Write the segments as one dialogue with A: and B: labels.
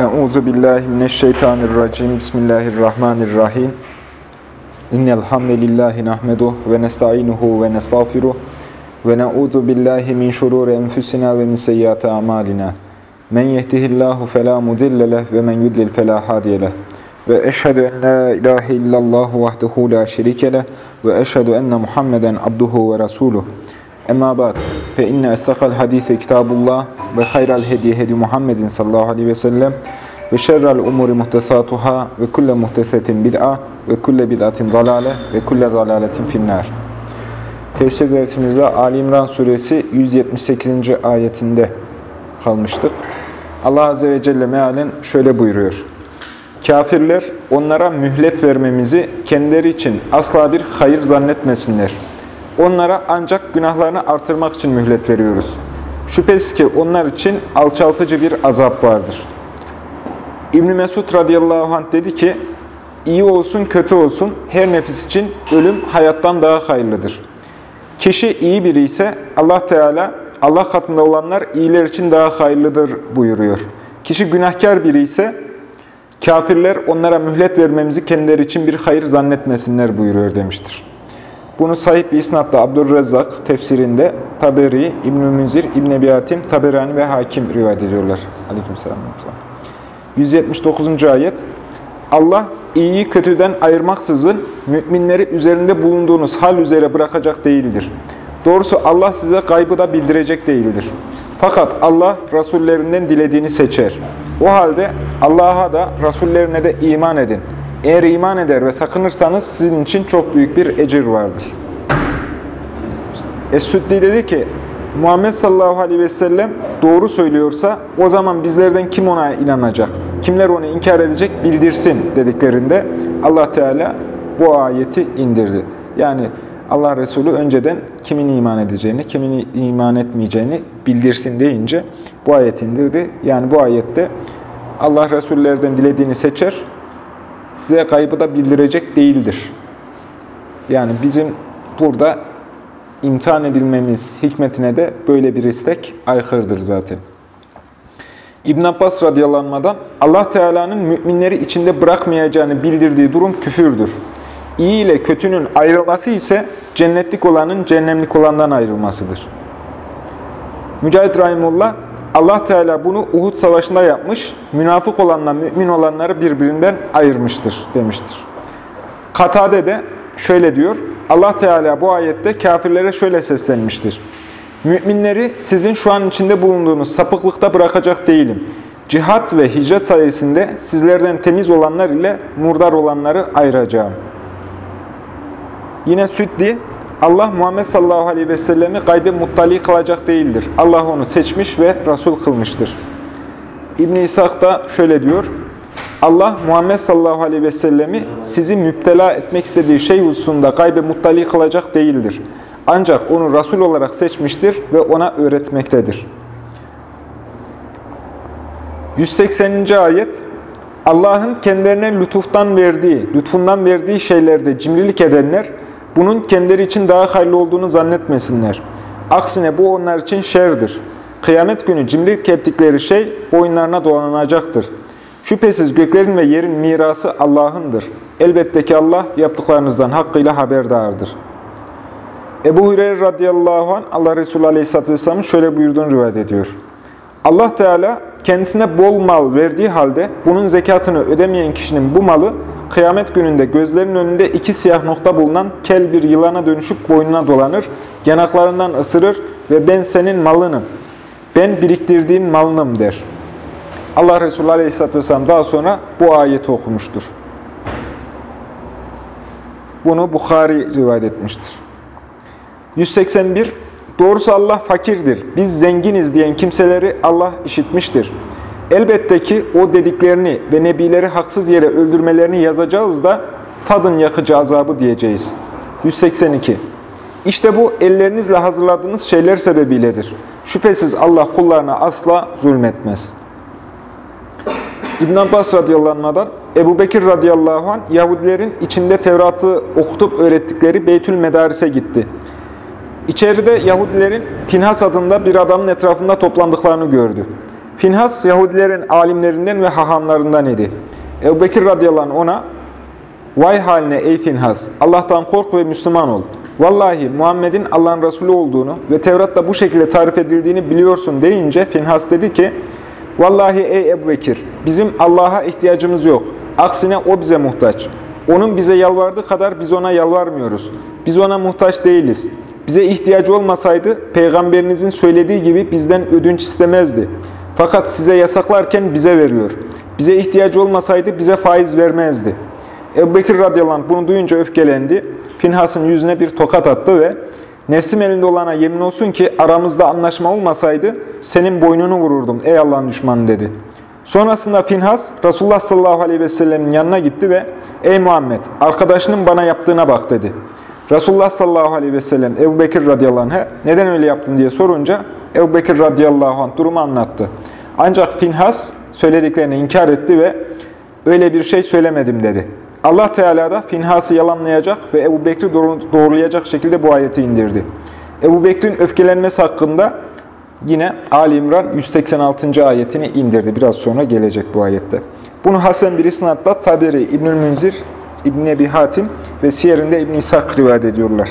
A: Euzu billahi mineşşeytanirracim. Bismillahirrahmanirrahim. İnnel hamdelellahi nahmeduhu ve nestainuhu ve nestağfiruh ve na'udzu billahi min şururi enfusina ve min seyyiati amalina. Men yehdihillahu fela mudille leh ve men yudlil fela hadiye leh. Ve eşhedü en la ilahe illallah vahdehu la şerike leh ve eşhedü enne Muhammeden abduhu ve resuluh. Emma ba'd. Fe inne estakal hadise kitabullah ve hayral hediye hedi Muhammedin sallallahu aleyhi ve sellem ve şerrel umuri muhtesatuhâ ve kulle muhtesetin bid'a ve kulle bid'atin dalale ve kulle dalaletin finnâr. Tefsir dersimizde Ali İmran suresi 178. ayetinde kalmıştık. Allah Azze ve Celle mealen şöyle buyuruyor. Kafirler onlara mühlet vermemizi kendileri için asla bir hayır zannetmesinler. Onlara ancak günahlarını artırmak için mühlet veriyoruz. Şüphesiz ki onlar için alçaltıcı bir azap vardır. İbn Mesud radıyallahu anh dedi ki, iyi olsun kötü olsun her nefis için ölüm hayattan daha hayırlıdır. Kişi iyi biri ise Allah Teala Allah katında olanlar iyiler için daha hayırlıdır buyuruyor. Kişi günahkar biri ise kafirler onlara mühlet vermemizi kendileri için bir hayır zannetmesinler buyuruyor demiştir. Bunu sahip bir isnatla Abdurrezzak tefsirinde Taberi, İbn-i Münzir, İbn-i Ebi Hatim, Taberani ve Hakim rivayet ediyorlar. Aleykümselam. 179. ayet Allah iyiyi kötüden ayırmaksızın müminleri üzerinde bulunduğunuz hal üzere bırakacak değildir. Doğrusu Allah size gaybı da bildirecek değildir. Fakat Allah rasullerinden dilediğini seçer. O halde Allah'a da rasullerine de iman edin. Eğer iman eder ve sakınırsanız sizin için çok büyük bir ecir vardır. Es-Süddi dedi ki, Muhammed sallallahu aleyhi ve sellem doğru söylüyorsa o zaman bizlerden kim ona inanacak? Kimler onu inkar edecek bildirsin dediklerinde Allah Teala bu ayeti indirdi. Yani Allah Resulü önceden kimin iman edeceğini, kimin iman etmeyeceğini bildirsin deyince bu ayet indirdi. Yani bu ayette Allah Resullerden dilediğini seçer, size kaybı da bildirecek değildir. Yani bizim burada imtihan edilmemiz hikmetine de böyle bir istek aykırıdır zaten. İbn Abbas radıyallahu Allah Teala'nın müminleri içinde bırakmayacağını bildirdiği durum küfürdür. İyi ile kötünün ayrılması ise cennetlik olanın cehennemlik olandan ayrılmasıdır. Mücahit Rahimullah Allah Teala bunu Uhud Savaşı'nda yapmış, münafık olanla mümin olanları birbirinden ayırmıştır demiştir. Katade de şöyle diyor, Allah Teala bu ayette kafirlere şöyle seslenmiştir. Müminleri sizin şu an içinde bulunduğunuz sapıklıkta bırakacak değilim. Cihat ve hicret sayesinde sizlerden temiz olanlar ile murdar olanları ayıracağım. Yine Süddi, Allah Muhammed sallallahu aleyhi ve sellemi gaybe muttali kılacak değildir. Allah onu seçmiş ve Resul kılmıştır. İbn-i İshak da şöyle diyor, Allah Muhammed sallallahu aleyhi ve sellemi sizi müptela etmek istediği şey hususunda gaybe muttali kılacak değildir. Ancak onu Resul olarak seçmiştir ve ona öğretmektedir. 180. ayet Allah'ın kendilerine lütuftan verdiği, lütfundan verdiği şeylerde cimrilik edenler, bunun kendileri için daha hayırlı olduğunu zannetmesinler. Aksine bu onlar için şerdir. Kıyamet günü cimrilik ettikleri şey boyunlarına dolanacaktır. Şüphesiz göklerin ve yerin mirası Allah'ındır. Elbette ki Allah yaptıklarınızdan hakkıyla haberdardır. Ebu Hureyre radıyallahu anh Allah Resulü aleyhisselatü vesselamın şöyle buyurduğunu rivayet ediyor. Allah Teala kendisine bol mal verdiği halde bunun zekatını ödemeyen kişinin bu malı kıyamet gününde gözlerinin önünde iki siyah nokta bulunan kel bir yılana dönüşüp boynuna dolanır, yanaklarından ısırır ve ben senin malınım, ben biriktirdiğin malınım der. Allah Resulü Aleyhisselatü Vesselam daha sonra bu ayeti okumuştur. Bunu Bukhari rivayet etmiştir. 181. Doğrusu Allah fakirdir, biz zenginiz diyen kimseleri Allah işitmiştir. Elbette ki o dediklerini ve nebileri haksız yere öldürmelerini yazacağız da tadın yakıcı azabı diyeceğiz. 182. İşte bu ellerinizle hazırladığınız şeyler sebebiyledir. Şüphesiz Allah kullarına asla zulmetmez. İbn Abbas radıyallahu Ebu Bekir radıyallahu anh Yahudilerin içinde Tevrat'ı okutup öğrettikleri Beytül Medaris'e gitti. İçeride Yahudilerin Finhas adında bir adamın etrafında toplandıklarını gördü. Finhas, Yahudilerin alimlerinden ve hahamlarından idi. Ebu Bekir radıyallahu ona, Vay haline ey Finhas! Allah'tan kork ve Müslüman ol. Vallahi Muhammed'in Allah'ın Resulü olduğunu ve Tevrat'ta bu şekilde tarif edildiğini biliyorsun deyince Finhas dedi ki, Vallahi ey Ebu Bekir, bizim Allah'a ihtiyacımız yok. Aksine O bize muhtaç. Onun bize yalvardığı kadar biz ona yalvarmıyoruz. Biz ona muhtaç değiliz. Bize ihtiyacı olmasaydı peygamberinizin söylediği gibi bizden ödünç istemezdi. Fakat size yasaklarken bize veriyor. Bize ihtiyacı olmasaydı bize faiz vermezdi. Ebu Bekir radıyallahu anh bunu duyunca öfkelendi. Finhas'ın yüzüne bir tokat attı ve nefsim elinde olana yemin olsun ki aramızda anlaşma olmasaydı senin boynunu vururdum ey Allah'ın düşmanı dedi. Sonrasında Finhas Resulullah sallallahu aleyhi ve sellemin yanına gitti ve ey Muhammed arkadaşının bana yaptığına bak dedi. Resulullah sallallahu aleyhi ve sellem Ebu Bekir radıyallahu anh'a neden öyle yaptın diye sorunca Ebu Bekir radıyallahu anh durumu anlattı. Ancak Finhas söylediklerini inkar etti ve öyle bir şey söylemedim dedi. Allah Teala da Finhas'ı yalanlayacak ve Ebu Bekir'i doğrulayacak şekilde bu ayeti indirdi. Ebu Bekir'in öfkelenmesi hakkında yine Ali İmran 186. ayetini indirdi. Biraz sonra gelecek bu ayette. Bunu Hasan bir isnatla Taberi, İbnül Münzir, İbn Ebi Hatim ve Siyer'inde İbn İshak rivayet ediyorlar.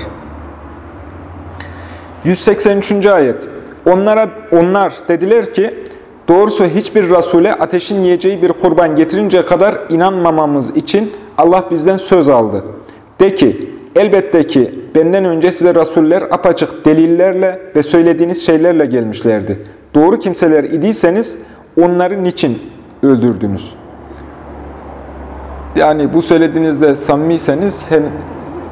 A: 183. ayet. Onlara onlar dediler ki doğrusu hiçbir rasule ateşin yiyeceği bir kurban getirince kadar inanmamamız için Allah bizden söz aldı. De ki elbette ki benden önce size rasuller apaçık delillerle ve söylediğiniz şeylerle gelmişlerdi. Doğru kimseler idiyseniz onları niçin öldürdünüz? Yani bu söylediğinizde samimiyseniz hem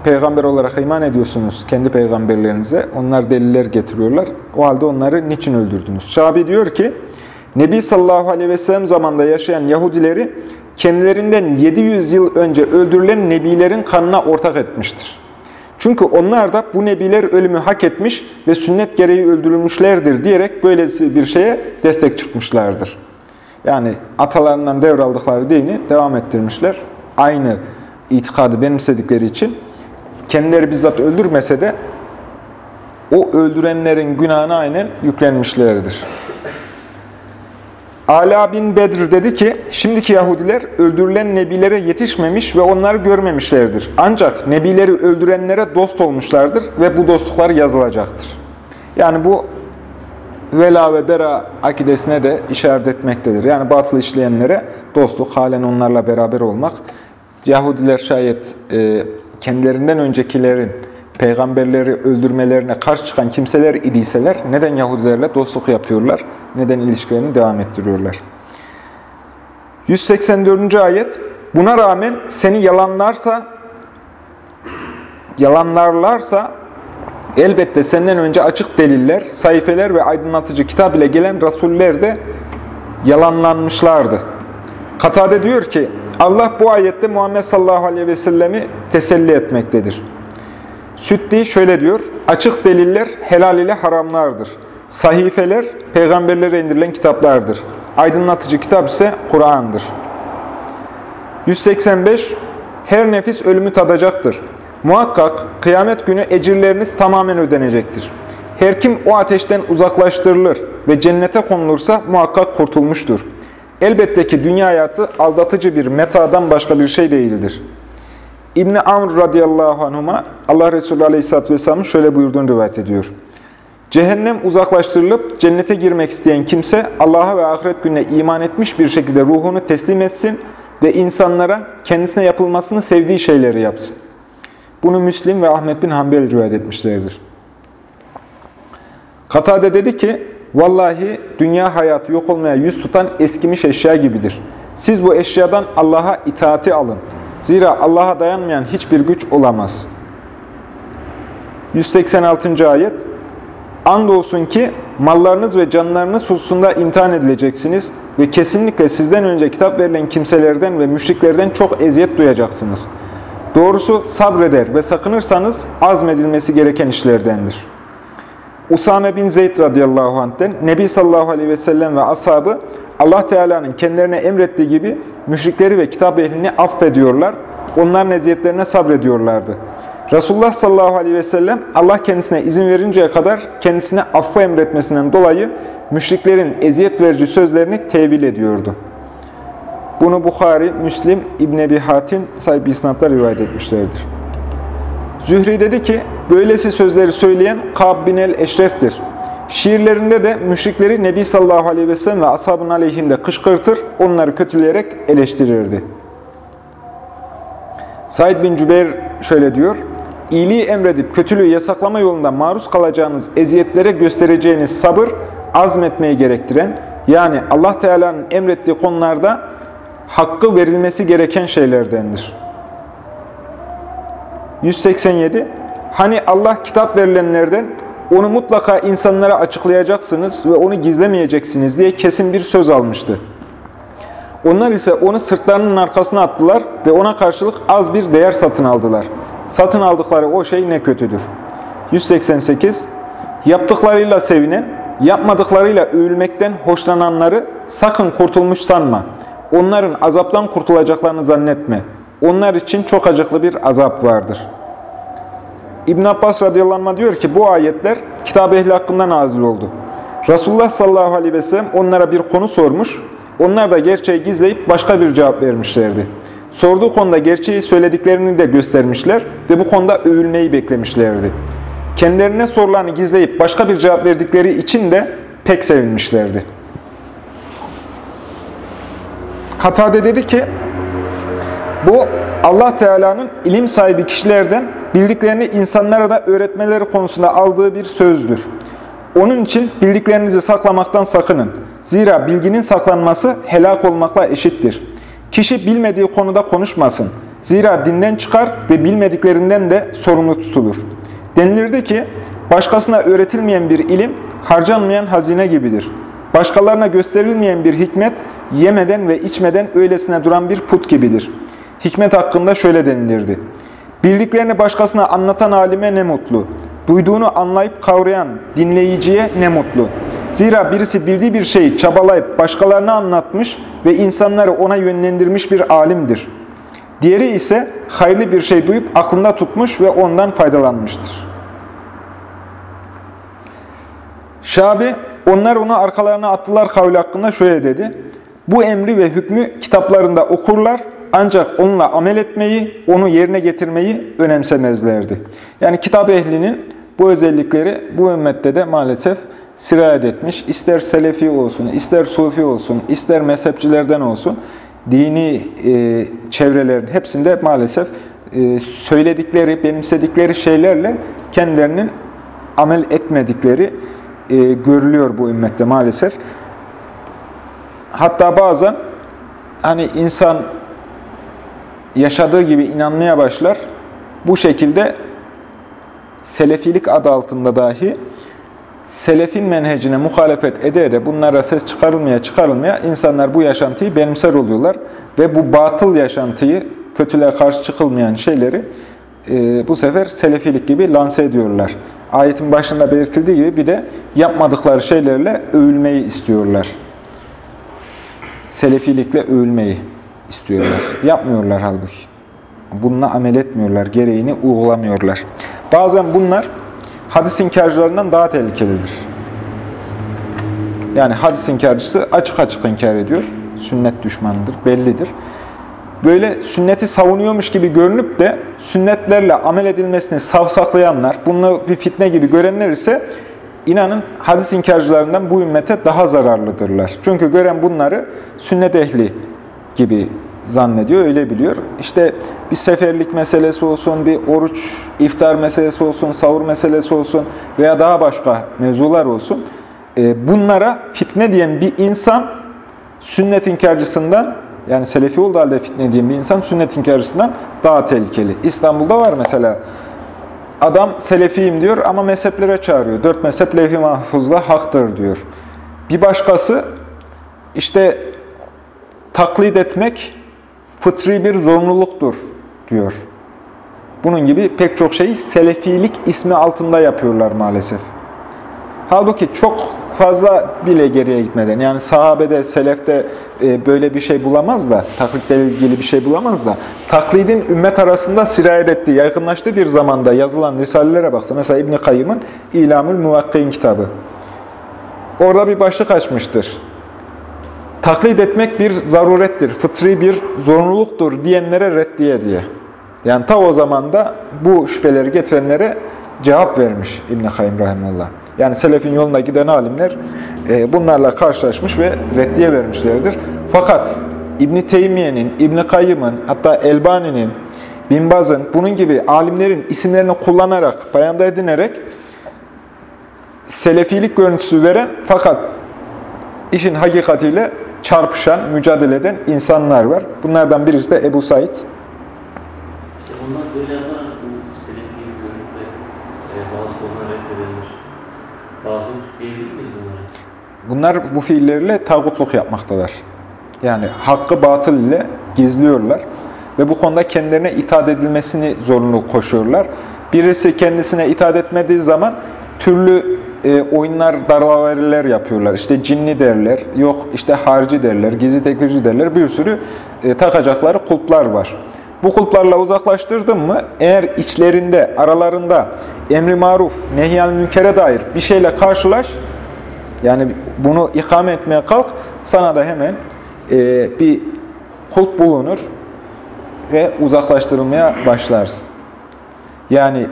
A: peygamber olarak iman ediyorsunuz kendi peygamberlerinize. Onlar deliller getiriyorlar. O halde onları niçin öldürdünüz? Şabi diyor ki, Nebi sallallahu aleyhi ve sellem zamanında yaşayan Yahudileri kendilerinden 700 yıl önce öldürülen nebilerin kanına ortak etmiştir. Çünkü onlar da bu nebiler ölümü hak etmiş ve sünnet gereği öldürülmüşlerdir diyerek böylesi bir şeye destek çıkmışlardır. Yani atalarından devraldıkları dini devam ettirmişler. Aynı itikadı benimsedikleri için kendileri bizzat öldürmese de o öldürenlerin günahına aynen yüklenmişlerdir. Ala bin Bedir dedi ki, şimdiki Yahudiler öldürülen nebilere yetişmemiş ve onları görmemişlerdir. Ancak nebileri öldürenlere dost olmuşlardır ve bu dostluklar yazılacaktır. Yani bu vela ve bera akidesine de işaret etmektedir. Yani batıl işleyenlere dostluk, halen onlarla beraber olmak. Yahudiler şayet e, kendilerinden öncekilerin peygamberleri öldürmelerine karşı çıkan kimseler idiyseler neden Yahudilerle dostluk yapıyorlar? Neden ilişkilerini devam ettiriyorlar? 184. ayet Buna rağmen seni yalanlarsa yalanlarlarsa elbette senden önce açık deliller, sayfeler ve aydınlatıcı kitap ile gelen rasuller de yalanlanmışlardı. Katade diyor ki Allah bu ayette Muhammed sallallahu aleyhi ve sellemi teselli etmektedir. Süddi şöyle diyor, açık deliller helal ile haramlardır. Sahifeler, peygamberlere indirilen kitaplardır. Aydınlatıcı kitap ise Kur'an'dır. 185. Her nefis ölümü tadacaktır. Muhakkak kıyamet günü ecirleriniz tamamen ödenecektir. Her kim o ateşten uzaklaştırılır ve cennete konulursa muhakkak kurtulmuştur. Elbette ki dünya hayatı aldatıcı bir metadan başka bir şey değildir. İbni Amr radıyallahu anhuma Allah Resulü aleyhisselatü vesselamın şöyle buyurduğunu rivayet ediyor. Cehennem uzaklaştırılıp cennete girmek isteyen kimse Allah'a ve ahiret gününe iman etmiş bir şekilde ruhunu teslim etsin ve insanlara kendisine yapılmasını sevdiği şeyleri yapsın. Bunu Müslim ve Ahmet bin Hanbel rivayet etmişlerdir. Katade dedi ki, Vallahi dünya hayatı yok olmaya yüz tutan eskimiş eşya gibidir. Siz bu eşyadan Allah'a itaati alın. Zira Allah'a dayanmayan hiçbir güç olamaz. 186. ayet Andolsun ki mallarınız ve canlarınız hususunda imtihan edileceksiniz ve kesinlikle sizden önce kitap verilen kimselerden ve müşriklerden çok eziyet duyacaksınız. Doğrusu sabreder ve sakınırsanız azmedilmesi gereken işlerdendir. Usame bin Zeyd radıyallahu anh'ten Nebi sallallahu aleyhi ve sellem ve ashabı Allah Teala'nın kendilerine emrettiği gibi müşrikleri ve kitap ehlini affediyorlar. Onların eziyetlerine sabrediyorlardı. Resulullah sallallahu aleyhi ve sellem Allah kendisine izin verinceye kadar kendisine affı emretmesinden dolayı müşriklerin eziyet verici sözlerini tevil ediyordu. Bunu Bukhari, Müslim, İbn Ebi Hatim sahip isnatla rivayet etmişlerdir. Zühri dedi ki, böylesi sözleri söyleyen Kab bin el-Eşref'tir. Şiirlerinde de müşrikleri Nebi sallallahu aleyhi ve sellem ve ashabın aleyhinde kışkırtır, onları kötüleyerek eleştirirdi. Said bin Cübeyr şöyle diyor, İyiliği emredip kötülüğü yasaklama yolunda maruz kalacağınız eziyetlere göstereceğiniz sabır, azmetmeyi gerektiren, yani Allah Teala'nın emrettiği konularda hakkı verilmesi gereken şeylerdendir. 187. Hani Allah kitap verilenlerden onu mutlaka insanlara açıklayacaksınız ve onu gizlemeyeceksiniz diye kesin bir söz almıştı. Onlar ise onu sırtlarının arkasına attılar ve ona karşılık az bir değer satın aldılar. Satın aldıkları o şey ne kötüdür. 188. Yaptıklarıyla sevinen, yapmadıklarıyla övülmekten hoşlananları sakın kurtulmuş sanma. Onların azaptan kurtulacaklarını zannetme. Onlar için çok acıklı bir azap vardır. İbn Abbas radıyallahu diyor ki bu ayetler kitab ehli hakkında nazil oldu. Resulullah sallallahu aleyhi ve sellem onlara bir konu sormuş. Onlar da gerçeği gizleyip başka bir cevap vermişlerdi. Sorduğu konuda gerçeği söylediklerini de göstermişler ve bu konuda övülmeyi beklemişlerdi. Kendilerine sorularını gizleyip başka bir cevap verdikleri için de pek sevinmişlerdi. Katade dedi ki, bu Allah Teala'nın ilim sahibi kişilerden bildiklerini insanlara da öğretmeleri konusunda aldığı bir sözdür. Onun için bildiklerinizi saklamaktan sakının. Zira bilginin saklanması helak olmakla eşittir. Kişi bilmediği konuda konuşmasın. Zira dinden çıkar ve bilmediklerinden de sorumlu tutulur. Denilirdi ki, başkasına öğretilmeyen bir ilim, harcanmayan hazine gibidir. Başkalarına gösterilmeyen bir hikmet, yemeden ve içmeden öylesine duran bir put gibidir. Hikmet hakkında şöyle denilirdi. Bildiklerini başkasına anlatan alime ne mutlu. Duyduğunu anlayıp kavrayan dinleyiciye ne mutlu. Zira birisi bildiği bir şeyi çabalayıp başkalarına anlatmış ve insanları ona yönlendirmiş bir alimdir. Diğeri ise hayırlı bir şey duyup aklında tutmuş ve ondan faydalanmıştır. Şabi, onlar onu arkalarına attılar kavli hakkında şöyle dedi. Bu emri ve hükmü kitaplarında okurlar ancak onunla amel etmeyi, onu yerine getirmeyi önemsemezlerdi. Yani kitap ehlinin bu özellikleri bu ümmette de maalesef sirayet etmiş. İster Selefi olsun, ister Sufi olsun, ister mezhepçilerden olsun, dini e, çevrelerin hepsinde maalesef e, söyledikleri, benimsedikleri şeylerle kendilerinin amel etmedikleri e, görülüyor bu ümmette maalesef. Hatta bazen hani insan yaşadığı gibi inanmaya başlar. Bu şekilde Selefilik adı altında dahi Selefin menhecine muhalefet ede ede bunlara ses çıkarılmaya çıkarılmaya insanlar bu yaşantıyı benimser oluyorlar. Ve bu batıl yaşantıyı, kötülüğe karşı çıkılmayan şeyleri e, bu sefer Selefilik gibi lanse ediyorlar. Ayetin başında belirtildiği gibi bir de yapmadıkları şeylerle övülmeyi istiyorlar. Selefilikle övülmeyi istiyorlar. Yapmıyorlar halbuki. Bununla amel etmiyorlar, gereğini uygulamıyorlar. Bazen bunlar hadis inkarcılarından daha tehlikelidir. Yani hadis inkarcısı açık açık inkar ediyor. Sünnet düşmanıdır, bellidir. Böyle sünneti savunuyormuş gibi görünüp de sünnetlerle amel edilmesini savsaklayanlar, bunu bir fitne gibi görenler ise inanın hadis inkarcılarından bu ümmete daha zararlıdırlar. Çünkü gören bunları sünnet ehli gibi zannediyor, öyle biliyor. İşte bir seferlik meselesi olsun, bir oruç, iftar meselesi olsun, savur meselesi olsun veya daha başka mevzular olsun. E, bunlara fitne diyen bir insan sünnet inkarcısından, yani selefi olduğu halde fitne diyen bir insan sünnet inkarcısından daha tehlikeli. İstanbul'da var mesela. Adam selefiyim diyor ama mezheplere çağırıyor. Dört mezhep levh-i mahfuzda haktır diyor. Bir başkası işte taklit etmek fıtri bir zorunluluktur diyor. Bunun gibi pek çok şeyi selefilik ismi altında yapıyorlar maalesef. Halbuki çok fazla bile geriye gitmeden, yani sahabede, selefte e, böyle bir şey bulamaz da, taklitle ilgili bir şey bulamaz da, taklidin ümmet arasında sirayet ettiği, yakınlaştığı bir zamanda yazılan risalelere baksa, mesela İbn-i Kayyım'ın İlamül Muvakkin kitabı. orada bir başlık açmıştır. Taklit etmek bir zarurettir, fıtri bir zorunluluktur diyenlere reddiye diye. Yani ta o zaman da bu şüpheleri getirenlere cevap vermiş İbn-i Kayyum Rahimullah. Yani Selefin yoluna giden alimler e, bunlarla karşılaşmış ve reddiye vermişlerdir. Fakat İbn-i Teymiye'nin, İbn-i Kayyım'ın, hatta Elbani'nin, Binbaz'ın, bunun gibi alimlerin isimlerini kullanarak, bayanda edinerek Selefilik görüntüsü veren fakat işin hakikatiyle çarpışan, mücadele eden insanlar var. Bunlardan birisi de Ebu Said. İşte
B: onlar böyle yaparak bu Selefi görüp de e, bazı konular reddedenler. Tağut diyebilir miyiz bunlara?
A: Bunlar bu fiilleriyle tağutluk yapmaktalar. Yani hakkı batıl ile gizliyorlar. Ve bu konuda kendilerine itaat edilmesini zorunlu koşuyorlar. Birisi kendisine itaat etmediği zaman türlü e, oyunlar, darlaveriler yapıyorlar. İşte cinni derler, yok işte harici derler, gizli tekfirci derler. Bir sürü e, takacakları kulplar var. Bu kulplarla uzaklaştırdın mı, eğer içlerinde, aralarında emri maruf, nehyan münkere dair bir şeyle karşılaş, yani bunu ikame etmeye kalk, sana da hemen e, bir kulp bulunur ve uzaklaştırılmaya başlarsın. Yani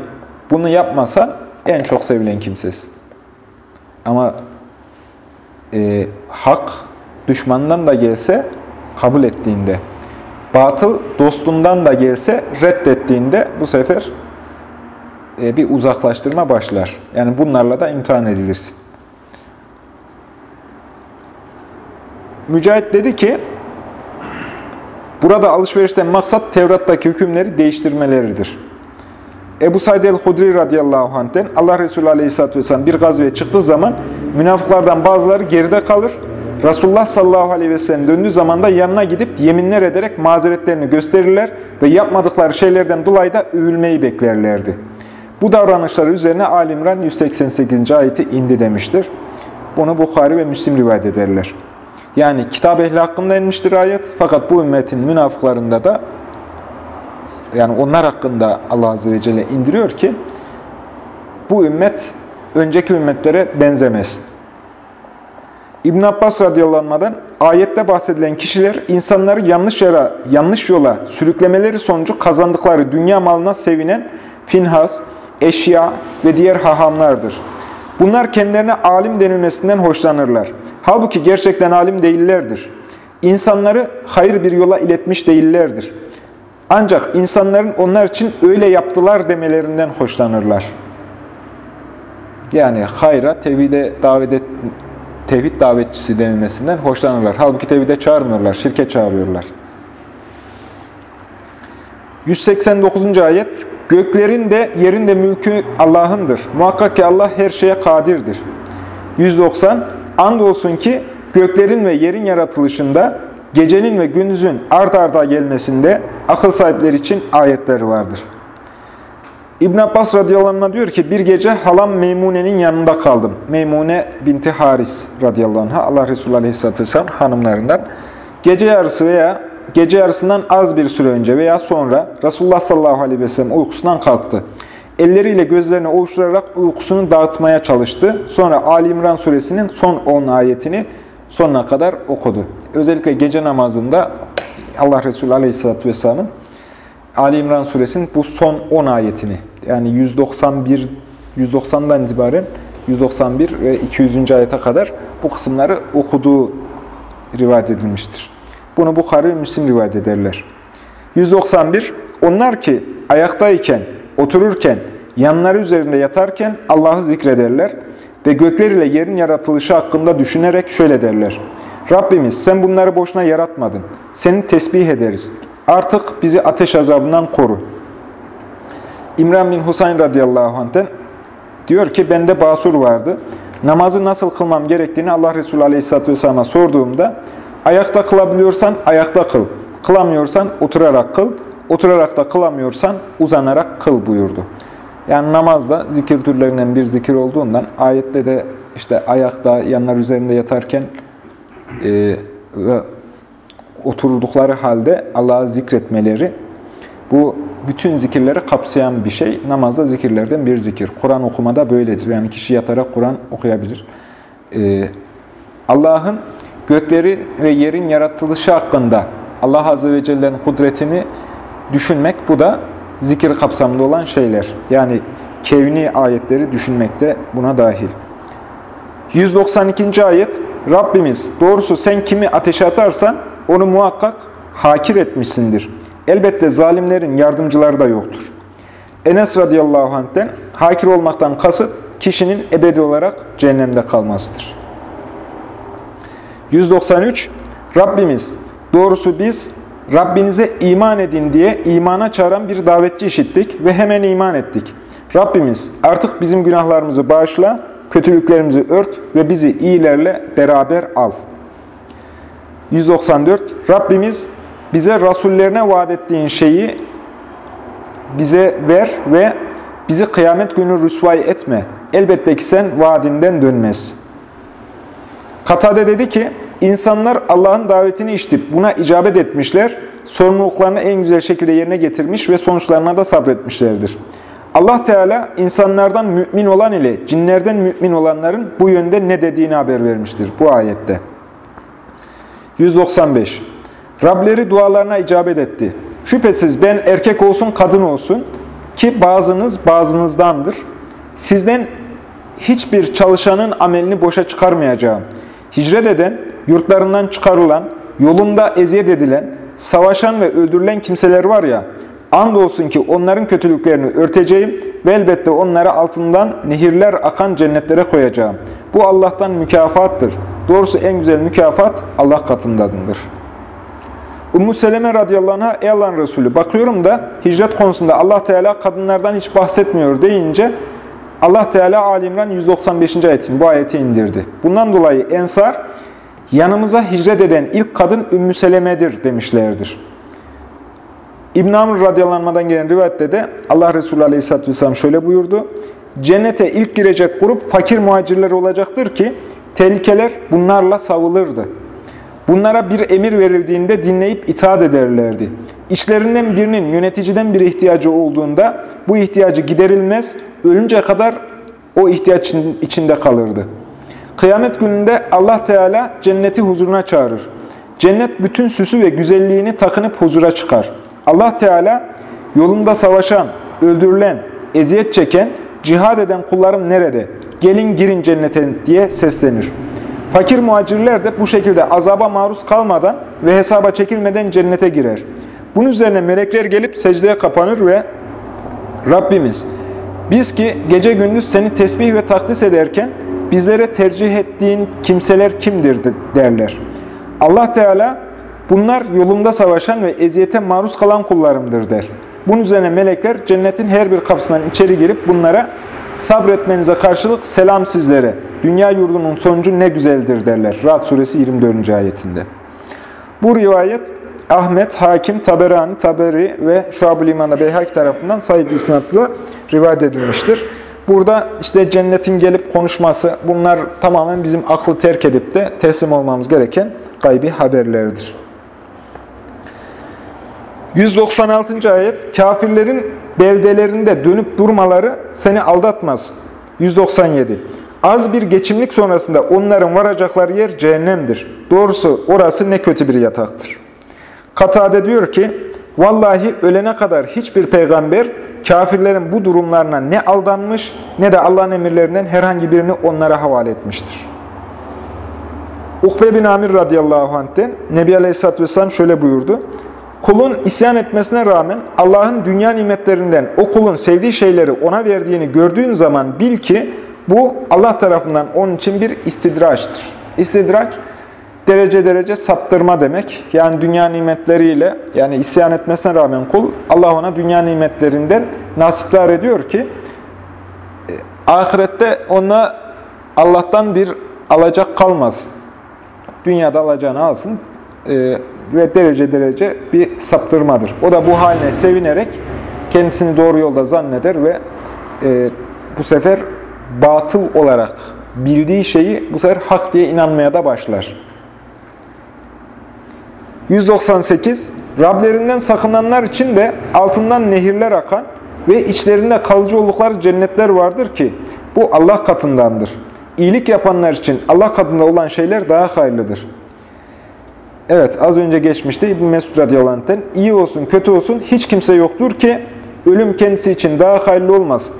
A: bunu yapmasan en çok sevilen kimsesin. Ama e, hak düşmandan da gelse kabul ettiğinde, batıl dostundan da gelse reddettiğinde bu sefer e, bir uzaklaştırma başlar. Yani bunlarla da imtihan edilirsin. Mücahit dedi ki, burada alışverişten maksat Tevrat'taki hükümleri değiştirmeleridir. Ebu Said el-Hudri radıyallahu anh'ten Allah Resulü aleyhisselatü vesselam bir gazveye çıktığı zaman münafıklardan bazıları geride kalır. Resulullah sallallahu aleyhi ve sellem döndüğü zaman da yanına gidip yeminler ederek mazeretlerini gösterirler ve yapmadıkları şeylerden dolayı da övülmeyi beklerlerdi. Bu davranışları üzerine Ali İmran 188. ayeti indi demiştir. Bunu Bukhari ve Müslim rivayet ederler. Yani kitap ehli hakkında inmiştir ayet. Fakat bu ümmetin münafıklarında da yani onlar hakkında Allah Azze ve Celle indiriyor ki bu ümmet önceki ümmetlere benzemesin. İbn Abbas radıyallahu ayette bahsedilen kişiler insanları yanlış yere, yanlış yola sürüklemeleri sonucu kazandıkları dünya malına sevinen Finhas, Eşya ve diğer hahamlardır. Bunlar kendilerine alim denilmesinden hoşlanırlar. Halbuki gerçekten alim değillerdir. İnsanları hayır bir yola iletmiş değillerdir. Ancak insanların onlar için öyle yaptılar demelerinden hoşlanırlar. Yani hayra, tevhide davet et, tevhid davetçisi denilmesinden hoşlanırlar. Halbuki tevhide çağırmıyorlar, şirke çağırıyorlar. 189. ayet Göklerin de yerin de mülkü Allah'ındır. Muhakkak ki Allah her şeye kadirdir. 190 Andolsun ki göklerin ve yerin yaratılışında gecenin ve gündüzün art arda gelmesinde akıl sahipleri için ayetleri vardır. İbn Abbas radıyallahu anh diyor ki bir gece halam Meymune'nin yanında kaldım. Meymune binti Haris radıyallahu anh Allah Resulü aleyhisselatü vesselam hanımlarından. Gece yarısı veya gece yarısından az bir süre önce veya sonra Resulullah sallallahu aleyhi ve sellem uykusundan kalktı. Elleriyle gözlerini ovuşturarak uykusunu dağıtmaya çalıştı. Sonra Ali İmran suresinin son 10 ayetini sonuna kadar okudu. Özellikle gece namazında Allah Resulü Aleyhisselatü Vesselam'ın Ali İmran suresinin bu son 10 ayetini yani 191 190'dan itibaren 191 ve 200. ayete kadar bu kısımları okuduğu rivayet edilmiştir. Bunu Bukhari ve Müslim rivayet ederler. 191 Onlar ki ayaktayken, otururken, yanları üzerinde yatarken Allah'ı zikrederler ve gökler ile yerin yaratılışı hakkında düşünerek şöyle derler. Rabbimiz sen bunları boşuna yaratmadın. Seni tesbih ederiz. Artık bizi ateş azabından koru. İmran bin Husayn radıyallahu anh'ten diyor ki bende basur vardı. Namazı nasıl kılmam gerektiğini Allah Resulü aleyhisselatü vesselam'a sorduğumda ayakta kılabiliyorsan ayakta kıl. Kılamıyorsan oturarak kıl. Oturarak da kılamıyorsan uzanarak kıl buyurdu. Yani namazda zikir türlerinden bir zikir olduğundan ayette de işte ayakta, yanlar üzerinde yatarken e, ve oturdukları halde Allah'ı zikretmeleri bu bütün zikirleri kapsayan bir şey. Namazda zikirlerden bir zikir. Kur'an okumada böyledir. Yani kişi yatarak Kur'an okuyabilir. Ee, Allah'ın gökleri ve yerin yaratılışı hakkında Allah Azze ve Celle'nin kudretini düşünmek bu da zikir kapsamında olan şeyler. Yani kevni ayetleri düşünmek de buna dahil. 192. ayet Rabbimiz doğrusu sen kimi ateşe atarsan onu muhakkak hakir etmişsindir. Elbette zalimlerin yardımcıları da yoktur. Enes radıyallahu anh'ten hakir olmaktan kasıt kişinin ebedi olarak cehennemde kalmasıdır. 193 Rabbimiz doğrusu biz Rabbinize iman edin diye imana çağıran bir davetçi işittik ve hemen iman ettik. Rabbimiz artık bizim günahlarımızı bağışla, kötülüklerimizi ört ve bizi iyilerle beraber al. 194 Rabbimiz bize rasullerine vaat ettiğin şeyi bize ver ve bizi kıyamet günü rüsvay etme. Elbette ki sen vaadinden dönmezsin. Katade dedi ki, insanlar Allah'ın davetini işitip buna icabet etmişler, sorumluluklarını en güzel şekilde yerine getirmiş ve sonuçlarına da sabretmişlerdir. Allah Teala insanlardan mümin olan ile cinlerden mümin olanların bu yönde ne dediğini haber vermiştir bu ayette. 195. Rableri dualarına icabet etti. Şüphesiz ben erkek olsun kadın olsun ki bazınız bazınızdandır. Sizden hiçbir çalışanın amelini boşa çıkarmayacağım. Hicret eden, yurtlarından çıkarılan, yolumda eziyet edilen, savaşan ve öldürülen kimseler var ya, andolsun ki onların kötülüklerini örteceğim ve elbette onları altından nehirler akan cennetlere koyacağım. Bu Allah'tan mükafattır. Doğrusu en güzel mükafat Allah katındadır. Ummu Seleme radıyallahu anh'a ey Allah'ın Resulü bakıyorum da hicret konusunda Allah Teala kadınlardan hiç bahsetmiyor deyince Allah Teala Ali İmran 195. ayetin bu ayeti indirdi. Bundan dolayı Ensar yanımıza hicret eden ilk kadın Ümmü Seleme'dir demişlerdir. İbn Amr radıyallanmadan gelen rivayette de Allah Resulü aleyhisselatü vesselam şöyle buyurdu. Cennete ilk girecek grup fakir muhacirler olacaktır ki tehlikeler bunlarla savulurdu. Bunlara bir emir verildiğinde dinleyip itaat ederlerdi. İşlerinden birinin yöneticiden bir ihtiyacı olduğunda bu ihtiyacı giderilmez, ölünce kadar o ihtiyaç içinde kalırdı. Kıyamet gününde Allah Teala cenneti huzuruna çağırır. Cennet bütün süsü ve güzelliğini takınıp huzura çıkar. Allah Teala yolunda savaşan, öldürülen, eziyet çeken, cihad eden kullarım nerede? Gelin girin cennete diye seslenir. Fakir muhacirler de bu şekilde azaba maruz kalmadan ve hesaba çekilmeden cennete girer. Bunun üzerine melekler gelip secdeye kapanır ve Rabbimiz biz ki gece gündüz seni tesbih ve takdis ederken bizlere tercih ettiğin kimseler kimdir derler. Allah Teala bunlar yolumda savaşan ve eziyete maruz kalan kullarımdır der. Bunun üzerine melekler cennetin her bir kapısından içeri girip bunlara sabretmenize karşılık selam sizlere. Dünya yurdunun sonucu ne güzeldir derler. Rahat suresi 24. ayetinde. Bu rivayet Ahmet, Hakim, Taberani, Taberi ve Şuab-ı İman'da Beyhaki tarafından sahip isnatla rivayet edilmiştir. Burada işte cennetin gelip konuşması bunlar tamamen bizim aklı terk edip de teslim olmamız gereken gaybi haberlerdir. 196. ayet Kafirlerin beldelerinde dönüp durmaları seni aldatmasın. 197. Az bir geçimlik sonrasında onların varacakları yer cehennemdir. Doğrusu orası ne kötü bir yataktır. Katade diyor ki, Vallahi ölene kadar hiçbir peygamber kafirlerin bu durumlarına ne aldanmış ne de Allah'ın emirlerinden herhangi birini onlara havale etmiştir. Ukbe bin Amir radıyallahu anh'ten Nebi Aleyhisselatü Vesselam şöyle buyurdu. Kulun isyan etmesine rağmen Allah'ın dünya nimetlerinden o kulun sevdiği şeyleri ona verdiğini gördüğün zaman bil ki bu Allah tarafından onun için bir istidraçtır. İstidraç, derece derece saptırma demek. Yani dünya nimetleriyle, yani isyan etmesine rağmen kul, Allah ona dünya nimetlerinden nasipler ediyor ki, e, ahirette ona Allah'tan bir alacak kalmasın. Dünyada alacağını alsın e, ve derece derece bir saptırmadır. O da bu haline sevinerek kendisini doğru yolda zanneder ve e, bu sefer batıl olarak bildiği şeyi bu sefer hak diye inanmaya da başlar. 198. Rablerinden sakınanlar için de altından nehirler akan ve içlerinde kalıcı oldukları cennetler vardır ki bu Allah katındandır. iyilik yapanlar için Allah katında olan şeyler daha hayırlıdır. Evet, az önce geçmişti İbn Mesud radıyallahu anh'ten iyi olsun, kötü olsun hiç kimse yoktur ki ölüm kendisi için daha hayırlı olmasın.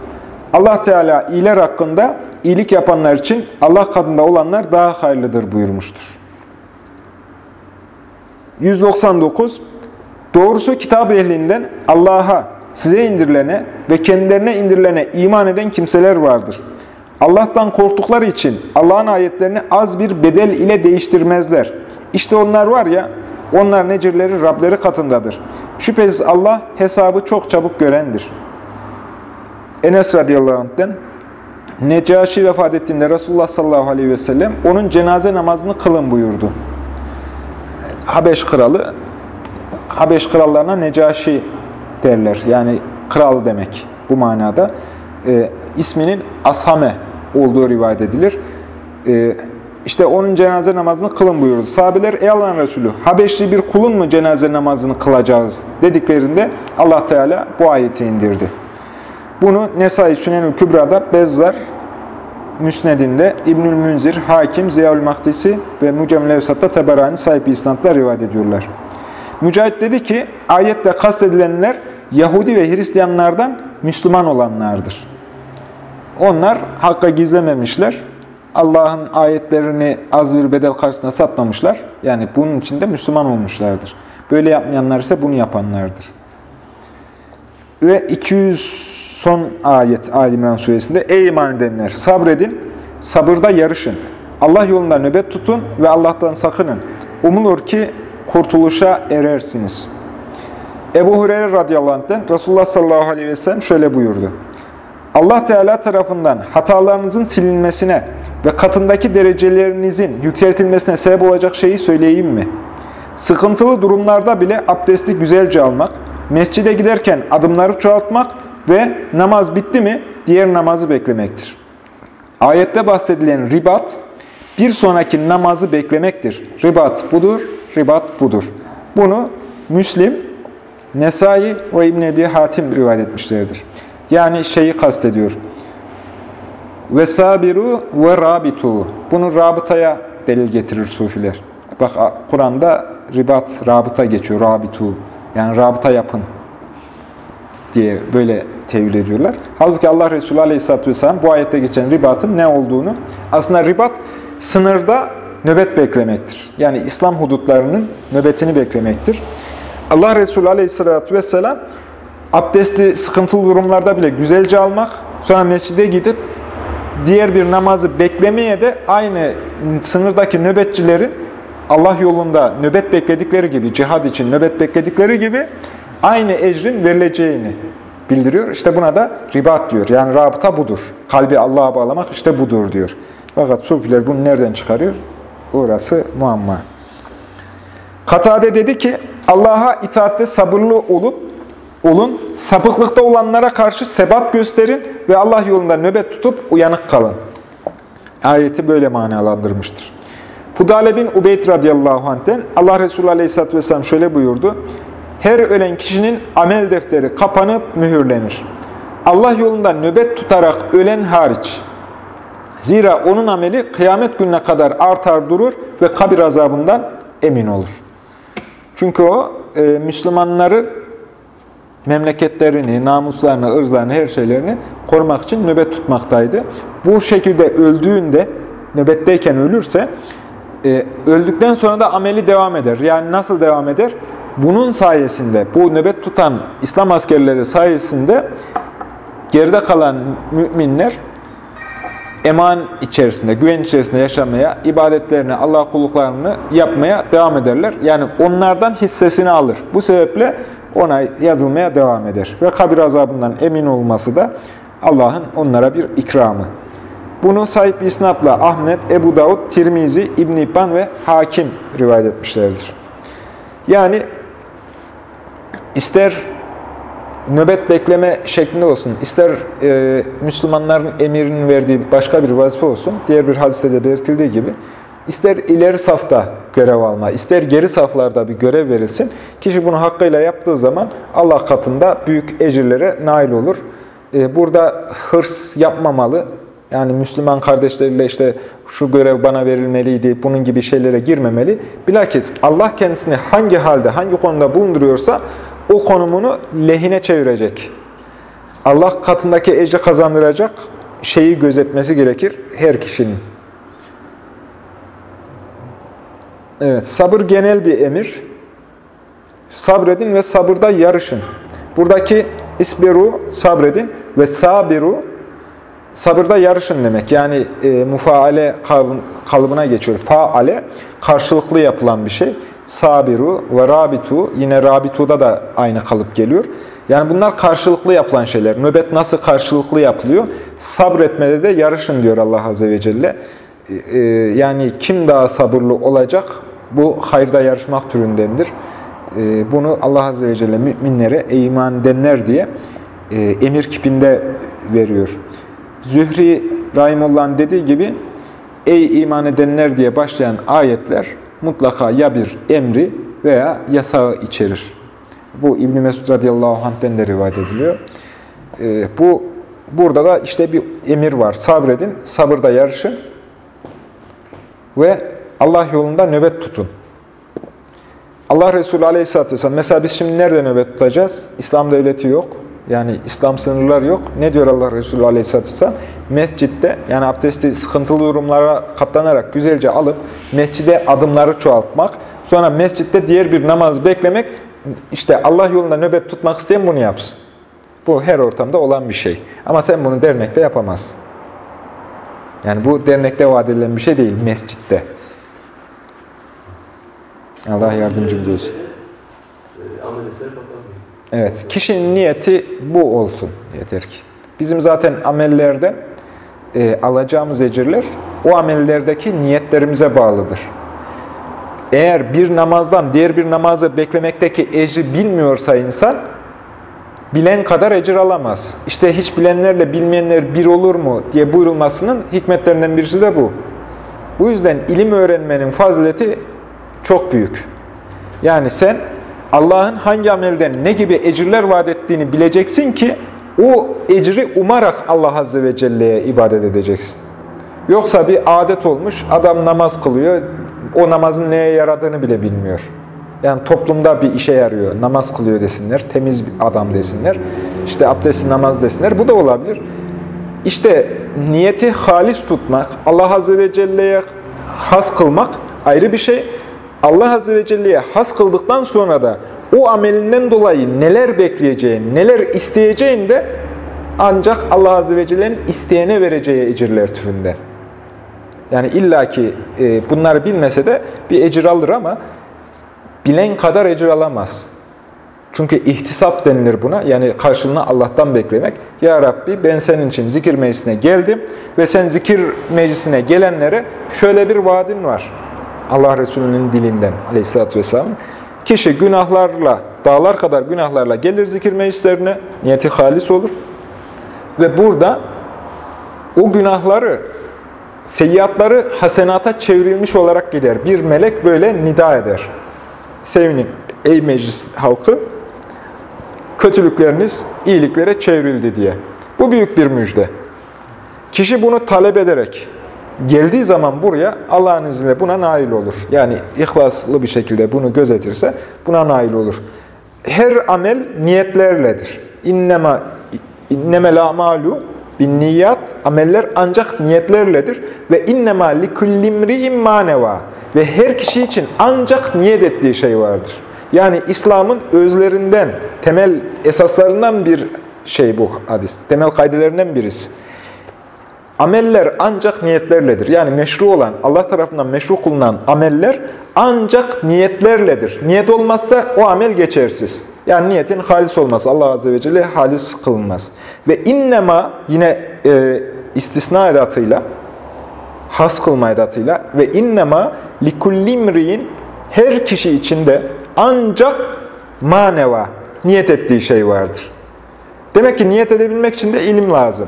A: Allah Teala iyiler hakkında iyilik yapanlar için Allah katında olanlar daha hayırlıdır buyurmuştur. 199 Doğrusu kitap ehlinden Allah'a, size indirilene ve kendilerine indirilene iman eden kimseler vardır. Allah'tan korktukları için Allah'ın ayetlerini az bir bedel ile değiştirmezler. İşte onlar var ya, onlar necirleri Rableri katındadır. Şüphesiz Allah hesabı çok çabuk görendir. Enes radıyallahu anh'den Necaşi vefat ettiğinde Resulullah sallallahu aleyhi ve sellem onun cenaze namazını kılın buyurdu. Habeş kralı, Habeş krallarına Necaşi derler. Yani kral demek bu manada. E, isminin Ashame olduğu rivayet edilir. E, işte onun cenaze namazını kılın buyurdu. Sahabeler ey Allah'ın Resulü Habeşli bir kulun mu cenaze namazını kılacağız dediklerinde Allah Teala bu ayeti indirdi. Bunu Nesai Sünenül Kübra'da Bezzar, Müsned'inde İbnül Münzir, Hakim, Ziyaül Mahdisi ve Mucem Levsat'ta Teberani sahip isnatlar rivayet ediyorlar. Mücahit dedi ki, ayette kastedilenler Yahudi ve Hristiyanlardan Müslüman olanlardır. Onlar hakka gizlememişler. Allah'ın ayetlerini az bir bedel karşısında satmamışlar. Yani bunun için de Müslüman olmuşlardır. Böyle yapmayanlar ise bunu yapanlardır. Ve 200 son ayet Ali İmran suresinde Ey iman edenler sabredin, sabırda yarışın. Allah yolunda nöbet tutun ve Allah'tan sakının. Umulur ki kurtuluşa erersiniz. Ebu Hureyre radıyallahu anh'ten Resulullah sallallahu aleyhi ve sellem şöyle buyurdu. Allah Teala tarafından hatalarınızın silinmesine ve katındaki derecelerinizin yükseltilmesine sebep olacak şeyi söyleyeyim mi? Sıkıntılı durumlarda bile abdesti güzelce almak, mescide giderken adımları çoğaltmak ve namaz bitti mi diğer namazı beklemektir. Ayette bahsedilen ribat bir sonraki namazı beklemektir. Ribat budur, ribat budur. Bunu Müslim, Nesai ve İbn Ebi Hatim rivayet etmişlerdir. Yani şeyi kastediyor. Ve sabiru ve rabitu. Bunu rabıtaya delil getirir sufiler. Bak Kur'an'da ribat, rabıta geçiyor, rabitu. Yani rabıta yapın diye böyle tevil ediyorlar. Halbuki Allah Resulü Aleyhisselatü Vesselam bu ayette geçen ribatın ne olduğunu, aslında ribat sınırda nöbet beklemektir. Yani İslam hudutlarının nöbetini beklemektir. Allah Resulü Aleyhisselatü Vesselam abdesti sıkıntılı durumlarda bile güzelce almak, sonra mescide gidip diğer bir namazı beklemeye de aynı sınırdaki nöbetçilerin Allah yolunda nöbet bekledikleri gibi, cihad için nöbet bekledikleri gibi aynı ecrin verileceğini bildiriyor. İşte buna da ribat diyor. Yani rabıta budur. Kalbi Allah'a bağlamak işte budur diyor. Fakat Sufiler bunu nereden çıkarıyor? Orası muamma. Katade dedi ki, Allah'a itaatte sabırlı olup, olun, sapıklıkta olanlara karşı sebat gösterin ve Allah yolunda nöbet tutup uyanık kalın. Ayeti böyle manalandırmıştır. Fudale bin Ubeyd radıyallahu anh'ten Allah Resulü aleyhisselatü vesselam şöyle buyurdu. Her ölen kişinin amel defteri kapanıp mühürlenir. Allah yolunda nöbet tutarak ölen hariç. Zira onun ameli kıyamet gününe kadar artar durur ve kabir azabından emin olur. Çünkü o e, Müslümanları memleketlerini, namuslarını, ırzlarını, her şeylerini korumak için nöbet tutmaktaydı. Bu şekilde öldüğünde, nöbetteyken ölürse, e, öldükten sonra da ameli devam eder. Yani nasıl devam eder? Bunun sayesinde, bu nöbet tutan İslam askerleri sayesinde geride kalan müminler eman içerisinde, güven içerisinde yaşamaya, ibadetlerini, Allah kulluklarını yapmaya devam ederler. Yani onlardan hissesini alır. Bu sebeple ona yazılmaya devam eder. Ve kabir azabından emin olması da Allah'ın onlara bir ikramı. Bunu sahip isnatla Ahmet, Ebu Davud, Tirmizi, İbn İbban ve Hakim rivayet etmişlerdir. Yani ister nöbet bekleme şeklinde olsun, ister e, Müslümanların emirinin verdiği başka bir vazife olsun, diğer bir hadiste de belirtildiği gibi, ister ileri safta görev alma, ister geri saflarda bir görev verilsin, kişi bunu hakkıyla yaptığı zaman Allah katında büyük ecirlere nail olur. E, burada hırs yapmamalı, yani Müslüman kardeşleriyle işte şu görev bana verilmeliydi, bunun gibi şeylere girmemeli. Bilakis Allah kendisini hangi halde, hangi konuda bulunduruyorsa o konumunu lehine çevirecek. Allah katındaki ecri kazandıracak şeyi gözetmesi gerekir her kişinin. Evet, sabır genel bir emir. Sabredin ve sabırda yarışın. Buradaki isberu sabredin ve sabiru sabırda yarışın demek. Yani e, mufaale kalıbına geçiyor. Faale karşılıklı yapılan bir şey. Sabiru ve rabitu yine rabituda da aynı kalıp geliyor. Yani bunlar karşılıklı yapılan şeyler. Nöbet nasıl karşılıklı yapılıyor? Sabretmede de yarışın diyor Allah Azze ve Celle. E, yani kim daha sabırlı olacak? Bu hayırda yarışmak türündendir. E, bunu Allah Azze ve Celle müminlere iman edenler diye e, emir kipinde veriyor. Zühri Rahimullah'ın dediği gibi ey iman edenler diye başlayan ayetler mutlaka ya bir emri veya yasağı içerir. Bu İbn Mesud radıyallahu anh'ten de rivayet ediliyor. Bu burada da işte bir emir var. Sabredin, sabırda yarışın ve Allah yolunda nöbet tutun. Allah Resulü Aleyhisselatü Vesselam, mesela biz şimdi nerede nöbet tutacağız? İslam devleti yok. Yani İslam sınırları yok. Ne diyor Allah Resulü Aleyhisselatü Vesselam? Mescitte, yani abdesti sıkıntılı durumlara katlanarak güzelce alıp mescide adımları çoğaltmak, sonra mescitte diğer bir namaz beklemek, işte Allah yolunda nöbet tutmak isteyen bunu yapsın. Bu her ortamda olan bir şey. Ama sen bunu dernekte yapamazsın. Yani bu dernekte vaat edilen bir şey değil, mescitte. Allah yardımcımız olsun. Evet, kişinin niyeti bu olsun yeter ki. Bizim zaten amellerden e, alacağımız ecirler o amellerdeki niyetlerimize bağlıdır. Eğer bir namazdan diğer bir namazı beklemekteki ecri bilmiyorsa insan, bilen kadar ecir alamaz. İşte hiç bilenlerle bilmeyenler bir olur mu diye buyurulmasının hikmetlerinden birisi de bu. Bu yüzden ilim öğrenmenin fazileti çok büyük. Yani sen Allah'ın hangi amelden ne gibi ecirler vaat ettiğini bileceksin ki o ecri umarak Allah Azze ve Celle'ye ibadet edeceksin. Yoksa bir adet olmuş, adam namaz kılıyor, o namazın neye yaradığını bile bilmiyor. Yani toplumda bir işe yarıyor, namaz kılıyor desinler, temiz bir adam desinler, işte abdestli namaz desinler, bu da olabilir. İşte niyeti halis tutmak, Allah Azze ve Celle'ye has kılmak ayrı bir şey. Allah Azze ve Celle'ye has kıldıktan sonra da o amelinden dolayı neler bekleyeceğin, neler isteyeceğin de ancak Allah Azze ve Celle'nin isteyene vereceği ecirler türünde. Yani illaki e, bunları bilmese de bir ecir alır ama bilen kadar ecir alamaz. Çünkü ihtisap denilir buna. Yani karşılığını Allah'tan beklemek. Ya Rabbi ben senin için zikir meclisine geldim ve sen zikir meclisine gelenlere şöyle bir vaadin var. Allah Resulü'nün dilinden aleyhissalatü vesselam. Kişi günahlarla, dağlar kadar günahlarla gelir zikir meclislerine, niyeti halis olur. Ve burada o günahları, seyyiatları hasenata çevrilmiş olarak gider. Bir melek böyle nida eder. Sevinin ey meclis halkı, kötülükleriniz iyiliklere çevrildi diye. Bu büyük bir müjde. Kişi bunu talep ederek, geldiği zaman buraya Allah'ın izniyle buna nail olur. Yani ihlaslı bir şekilde bunu gözetirse buna nail olur. Her amel niyetlerledir. İnnema innemel amalu bin niyat ameller ancak niyetlerledir ve innema likullimri'in maneva ve her kişi için ancak niyet ettiği şey vardır. Yani İslam'ın özlerinden, temel esaslarından bir şey bu hadis. Temel kaidelerinden birisi. Ameller ancak niyetlerledir. Yani meşru olan, Allah tarafından meşru kılınan ameller ancak niyetlerledir. Niyet olmazsa o amel geçersiz. Yani niyetin halis olması Allah Azze ve Celle halis kılınmaz. Ve innema yine e, istisna edatıyla, has kılma edatıyla ve innema likullimri'in her kişi içinde ancak maneva, niyet ettiği şey vardır. Demek ki niyet edebilmek için de ilim lazım.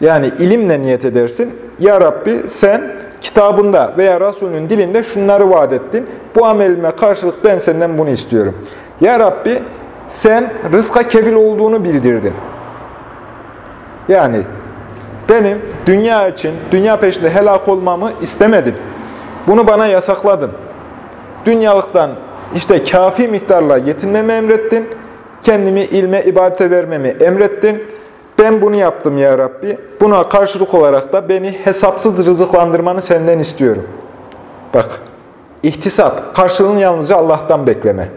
A: Yani ilimle niyet edersin. Ya Rabbi sen kitabında veya Resulünün dilinde şunları vaat ettin. Bu amelime karşılık ben senden bunu istiyorum. Ya Rabbi sen rızka kefil olduğunu bildirdin. Yani benim dünya için, dünya peşinde helak olmamı istemedin. Bunu bana yasakladın. Dünyalıktan işte kafi miktarla yetinmemi emrettin. Kendimi ilme, ibadete vermemi emrettin. Ben bunu yaptım ya Rabbi. Buna karşılık olarak da beni hesapsız rızıklandırmanı senden istiyorum. Bak, ihtisap, karşılığını yalnızca Allah'tan bekleme.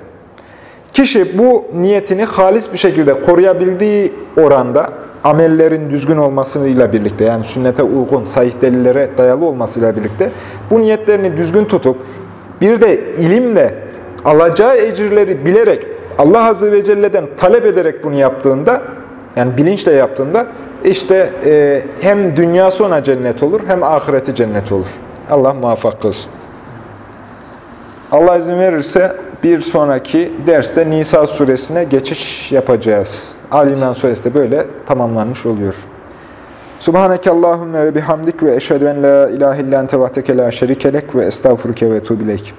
A: Kişi bu niyetini halis bir şekilde koruyabildiği oranda amellerin düzgün olmasıyla birlikte yani sünnete uygun, sahih delillere dayalı olmasıyla birlikte bu niyetlerini düzgün tutup bir de ilimle alacağı ecirleri bilerek Allah Azze ve Celle'den talep ederek bunu yaptığında yani bilinçle yaptığında işte e, hem dünyası ona cennet olur hem ahireti cennet olur. Allah muvaffak kılsın. Allah izin verirse bir sonraki derste Nisa suresine geçiş yapacağız. Ali İmran suresi de böyle tamamlanmış oluyor. Subhaneke Allahümme ve bihamdik ve eşhedü en la ilahe illan tevahdeke la şerikelek ve estağfuruke ve etubileyk.